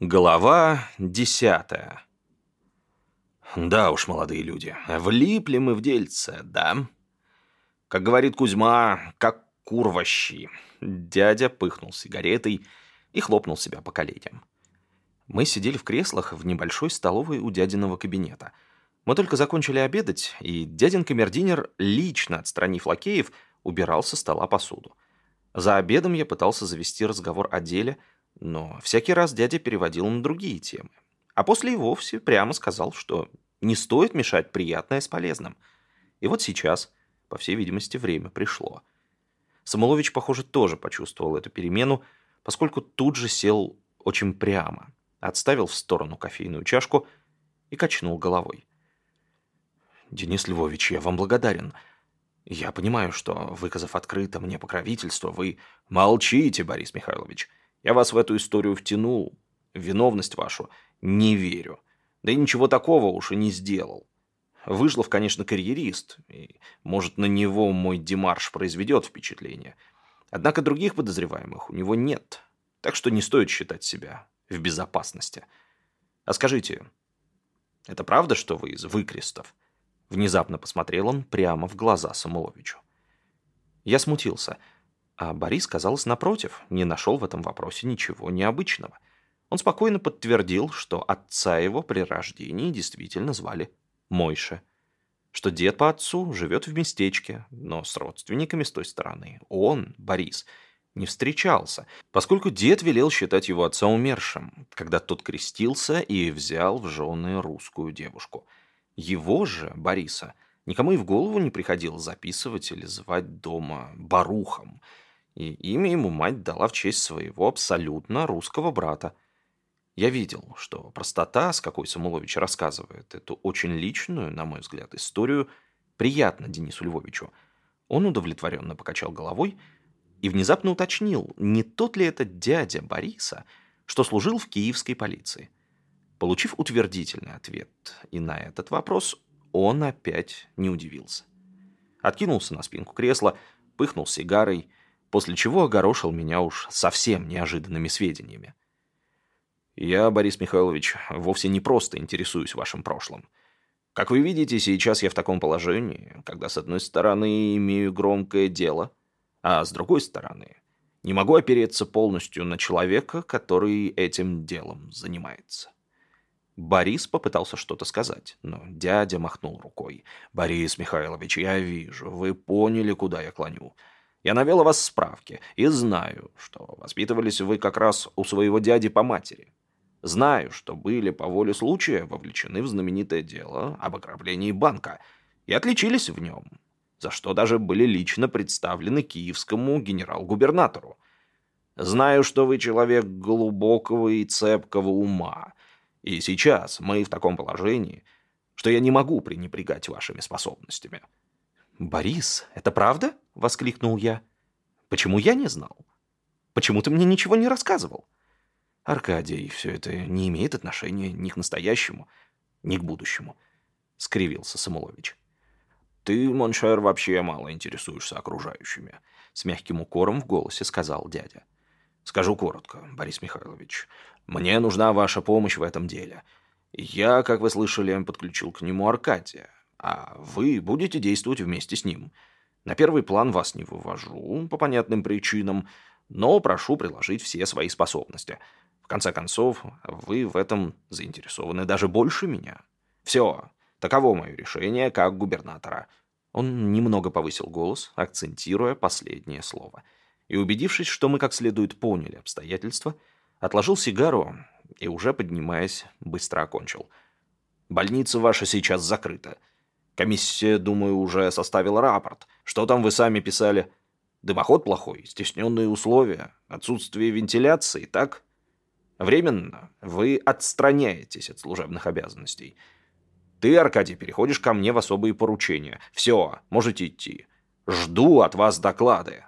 Глава десятая. Да уж, молодые люди, влипли мы в дельце, да? Как говорит Кузьма, как курващи. Дядя пыхнул сигаретой и хлопнул себя по коленям. Мы сидели в креслах в небольшой столовой у дядиного кабинета. Мы только закончили обедать, и дядин камердинер, лично отстранив лакеев, убирал со стола посуду. За обедом я пытался завести разговор о деле – но всякий раз дядя переводил на другие темы. А после и вовсе прямо сказал, что не стоит мешать приятное с полезным. И вот сейчас, по всей видимости, время пришло. Самолович, похоже, тоже почувствовал эту перемену, поскольку тут же сел очень прямо, отставил в сторону кофейную чашку и качнул головой. «Денис Львович, я вам благодарен. Я понимаю, что, выказав открыто мне покровительство, вы...» «Молчите, Борис Михайлович!» Я вас в эту историю втянул, виновность вашу не верю. Да и ничего такого уж и не сделал. Выжлов, конечно, карьерист, и, может, на него мой демарш произведет впечатление. Однако других подозреваемых у него нет, так что не стоит считать себя в безопасности. А скажите, это правда, что вы из выкрестов? Внезапно посмотрел он прямо в глаза Самуловичу. Я смутился – а Борис, казалось, напротив, не нашел в этом вопросе ничего необычного. Он спокойно подтвердил, что отца его при рождении действительно звали Мойше, что дед по отцу живет в местечке, но с родственниками с той стороны он, Борис, не встречался, поскольку дед велел считать его отца умершим, когда тот крестился и взял в жены русскую девушку. Его же, Бориса, никому и в голову не приходило записывать или звать дома Барухом – и имя ему мать дала в честь своего абсолютно русского брата. Я видел, что простота, с какой Самулович рассказывает эту очень личную, на мой взгляд, историю, приятна Денису Львовичу. Он удовлетворенно покачал головой и внезапно уточнил, не тот ли это дядя Бориса, что служил в киевской полиции. Получив утвердительный ответ и на этот вопрос, он опять не удивился. Откинулся на спинку кресла, пыхнул сигарой – после чего огорошил меня уж совсем неожиданными сведениями. Я, Борис Михайлович, вовсе не просто интересуюсь вашим прошлым. Как вы видите, сейчас я в таком положении, когда с одной стороны имею громкое дело, а с другой стороны не могу опереться полностью на человека, который этим делом занимается. Борис попытался что-то сказать, но дядя махнул рукой. «Борис Михайлович, я вижу, вы поняли, куда я клоню. Я навел о вас справки и знаю, что воспитывались вы как раз у своего дяди по матери. Знаю, что были по воле случая вовлечены в знаменитое дело об ограблении банка и отличились в нем, за что даже были лично представлены киевскому генерал-губернатору. Знаю, что вы человек глубокого и цепкого ума, и сейчас мы в таком положении, что я не могу пренебрегать вашими способностями. «Борис, это правда?» — воскликнул я. «Почему я не знал? Почему ты мне ничего не рассказывал?» «Аркадий, все это не имеет отношения ни к настоящему, ни к будущему», — скривился Самулович. «Ты, mon cher, вообще мало интересуешься окружающими», — с мягким укором в голосе сказал дядя. «Скажу коротко, Борис Михайлович, мне нужна ваша помощь в этом деле. Я, как вы слышали, подключил к нему Аркадия, а вы будете действовать вместе с ним. На первый план вас не вывожу по понятным причинам, но прошу приложить все свои способности. В конце концов, вы в этом заинтересованы даже больше меня. Все, таково мое решение как губернатора». Он немного повысил голос, акцентируя последнее слово. И, убедившись, что мы как следует поняли обстоятельства, отложил сигару и, уже поднимаясь, быстро окончил. «Больница ваша сейчас закрыта. Комиссия, думаю, уже составила рапорт. Что там вы сами писали? Дымоход плохой, стесненные условия, отсутствие вентиляции, так? Временно вы отстраняетесь от служебных обязанностей. Ты, Аркадий, переходишь ко мне в особые поручения. Все, можете идти. Жду от вас доклады.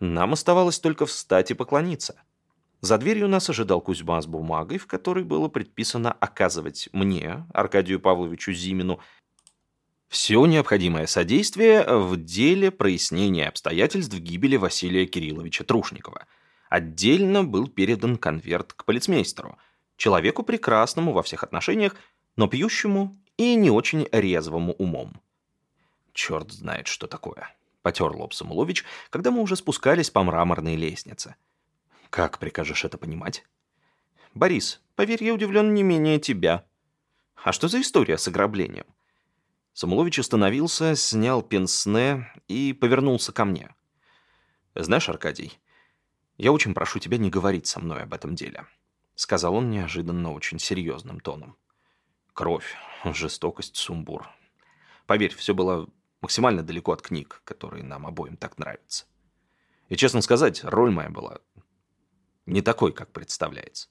Нам оставалось только встать и поклониться. За дверью нас ожидал Кузьма с бумагой, в которой было предписано оказывать мне, Аркадию Павловичу Зимину, все необходимое содействие в деле прояснения обстоятельств гибели Василия Кирилловича Трушникова. Отдельно был передан конверт к полицмейстеру, человеку прекрасному во всех отношениях, но пьющему и не очень резвому умом. Черт знает, что такое. Потер лоб Самулович, когда мы уже спускались по мраморной лестнице. Как прикажешь это понимать? Борис, поверь, я удивлен не менее тебя. А что за история с ограблением? Самулович остановился, снял пенсне и повернулся ко мне. Знаешь, Аркадий, я очень прошу тебя не говорить со мной об этом деле, сказал он неожиданно очень серьезным тоном. Кровь, жестокость, сумбур. Поверь, все было максимально далеко от книг, которые нам обоим так нравятся. И, честно сказать, роль моя была не такой, как представляется.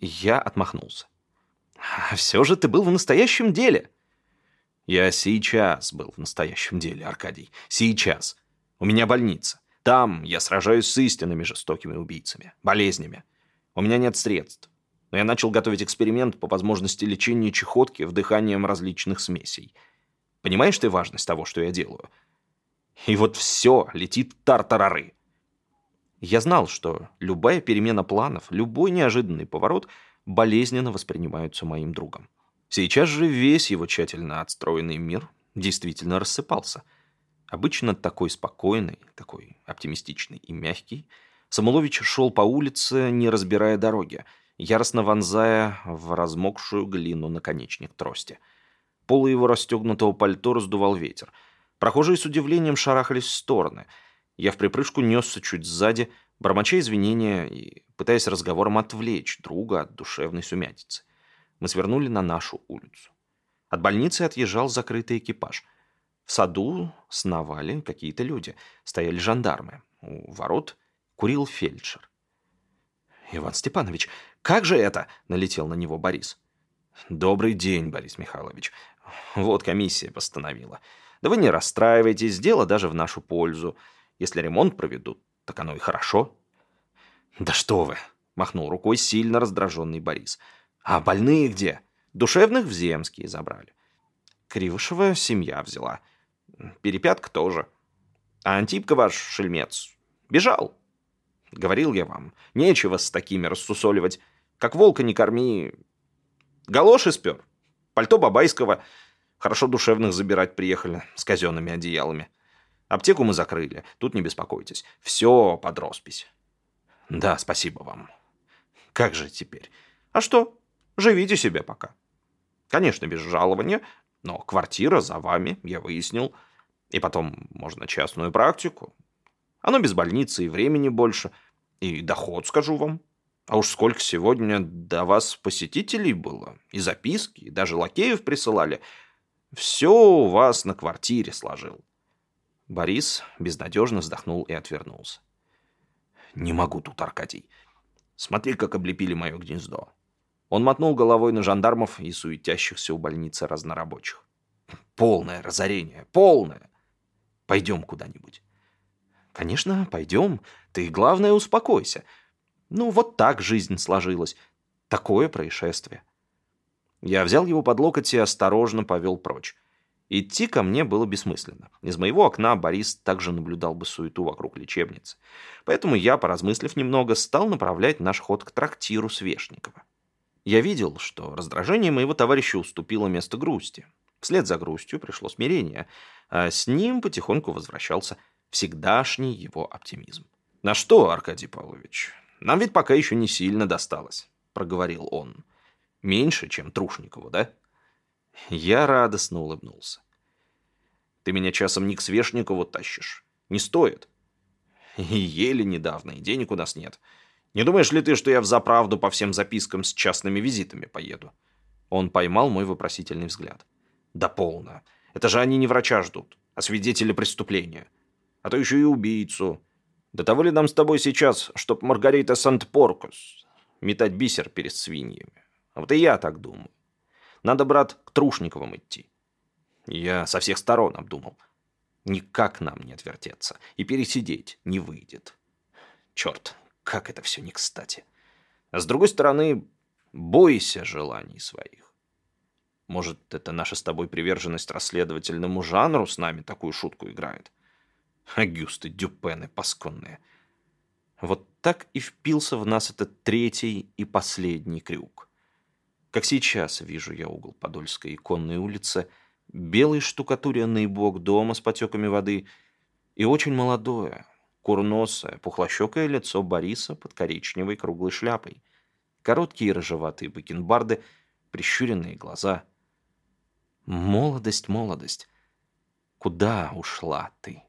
Я отмахнулся. «А все же ты был в настоящем деле!» «Я сейчас был в настоящем деле, Аркадий. Сейчас. У меня больница. Там я сражаюсь с истинными жестокими убийцами, болезнями. У меня нет средств. Но я начал готовить эксперимент по возможности лечения чехотки вдыханием различных смесей – Понимаешь ты важность того, что я делаю? И вот все летит тартарары. Я знал, что любая перемена планов, любой неожиданный поворот болезненно воспринимаются моим другом. Сейчас же весь его тщательно отстроенный мир действительно рассыпался. Обычно такой спокойный, такой оптимистичный и мягкий, Самулович шел по улице, не разбирая дороги, яростно вонзая в размокшую глину наконечник трости – Полы его расстегнутого пальто раздувал ветер. Прохожие с удивлением шарахались в стороны. Я в припрыжку несся чуть сзади, бормоча извинения и пытаясь разговором отвлечь друга от душевной сумятицы. Мы свернули на нашу улицу. От больницы отъезжал закрытый экипаж. В саду сновали какие-то люди. Стояли жандармы. У ворот курил фельдшер. «Иван Степанович, как же это?» — налетел на него Борис. «Добрый день, Борис Михайлович. Вот комиссия постановила. Да вы не расстраивайтесь, дело даже в нашу пользу. Если ремонт проведут, так оно и хорошо». «Да что вы!» — махнул рукой сильно раздраженный Борис. «А больные где? Душевных в Земские забрали. Кривышева семья взяла. Перепятка тоже. А Антипка ваш шельмец бежал. Говорил я вам, нечего с такими рассусоливать. Как волка не корми, Галоши спер. Пальто Бабайского. Хорошо душевных забирать приехали с казенными одеялами. Аптеку мы закрыли. Тут не беспокойтесь. Все под роспись. Да, спасибо вам. Как же теперь? А что? Живите себе пока. Конечно, без жалования, но квартира за вами, я выяснил. И потом можно частную практику. Оно без больницы и времени больше. И доход, скажу вам. А уж сколько сегодня до вас посетителей было, и записки, и даже лакеев присылали. Все у вас на квартире сложил. Борис безнадежно вздохнул и отвернулся. «Не могу тут, Аркадий. Смотри, как облепили мое гнездо». Он мотнул головой на жандармов и суетящихся у больницы разнорабочих. «Полное разорение, полное. Пойдем куда-нибудь». «Конечно, пойдем. Ты, главное, успокойся. Ну, вот так жизнь сложилась. Такое происшествие. Я взял его под локоть и осторожно повел прочь. Идти ко мне было бессмысленно. Из моего окна Борис также наблюдал бы суету вокруг лечебницы. Поэтому я, поразмыслив немного, стал направлять наш ход к трактиру Свешникова. Я видел, что раздражение моего товарища уступило место грусти. Вслед за грустью пришло смирение, а с ним потихоньку возвращался всегдашний его оптимизм. «На что, Аркадий Павлович? Нам ведь пока еще не сильно досталось», — проговорил он. «Меньше, чем Трушникову, да?» Я радостно улыбнулся. «Ты меня часом не к Свешникову тащишь. Не стоит. И еле недавно, и денег у нас нет. Не думаешь ли ты, что я взаправду по всем запискам с частными визитами поеду?» Он поймал мой вопросительный взгляд. «Да полно. Это же они не врача ждут, а свидетеля преступления. А то еще и убийцу. До того ли нам с тобой сейчас, чтоб Маргарита Сант-Поркус метать бисер перед свиньями? А вот и я так думаю. Надо, брат, к Трушниковым идти. Я со всех сторон обдумал. Никак нам не отвертеться. И пересидеть не выйдет. Черт, как это все не кстати. А с другой стороны, бойся желаний своих. Может, это наша с тобой приверженность расследовательному жанру с нами такую шутку играет? Агюсты, дюпены, пасконные. Вот так и впился в нас этот третий и последний крюк. Как сейчас вижу я угол Подольской иконной улицы, белый штукатуренный бок дома с потеками воды и очень молодое, курносое, пухлощекое лицо Бориса под коричневой круглой шляпой, короткие рыжеватые бакенбарды, прищуренные глаза. Молодость, молодость, куда ушла ты?